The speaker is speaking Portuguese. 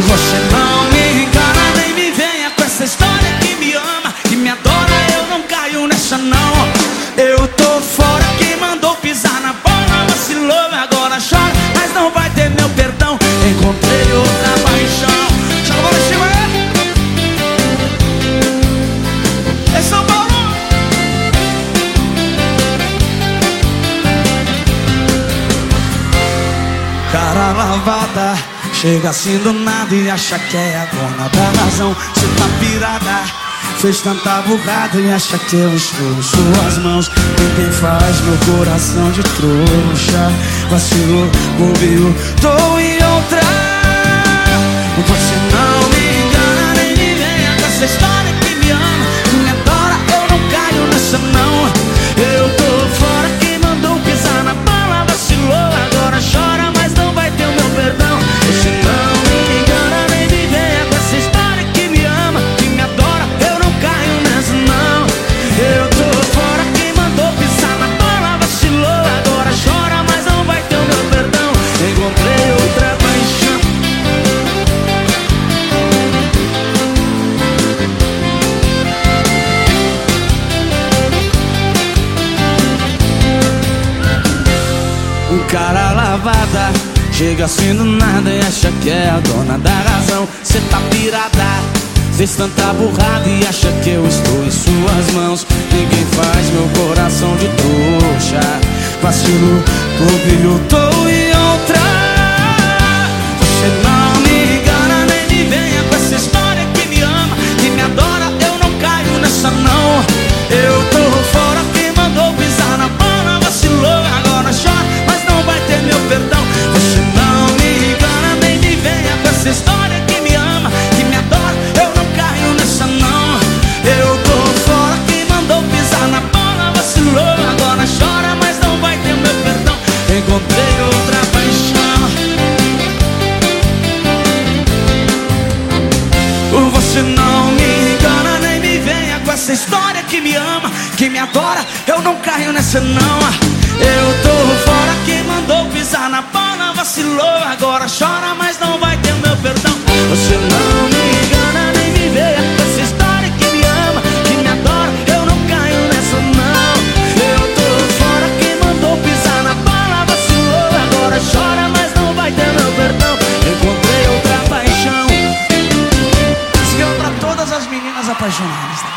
Você não me engana, nem me venha com essa história que me ama, que me adora, eu não caio nessa não. Eu tô fora, quem mandou pisar na bola vacilou, agora chora, mas não vai ter meu perdão. Encontrei outra paixão. É? É São Paulo. Cara lavada, chega assim do nada e acha que é a dona da razão. Cê tá pirada. Fez tanta burrada e acha que eu estou em suas mãos Ninguém faz meu coração de trouxa Vacilou, bobeou, tô em outra Um cara lavada Chega assim do nada e acha que é a dona da razão. Cê tá pirada Fez tanta burrada e acha que eu estou em suas mãos. Ninguém faz meu coração de trouxa. Vacilo, bobeou, tô Você não me engana, nem me venha com essa história que me ama, que me adora, eu não caio nessa não. apaixonados.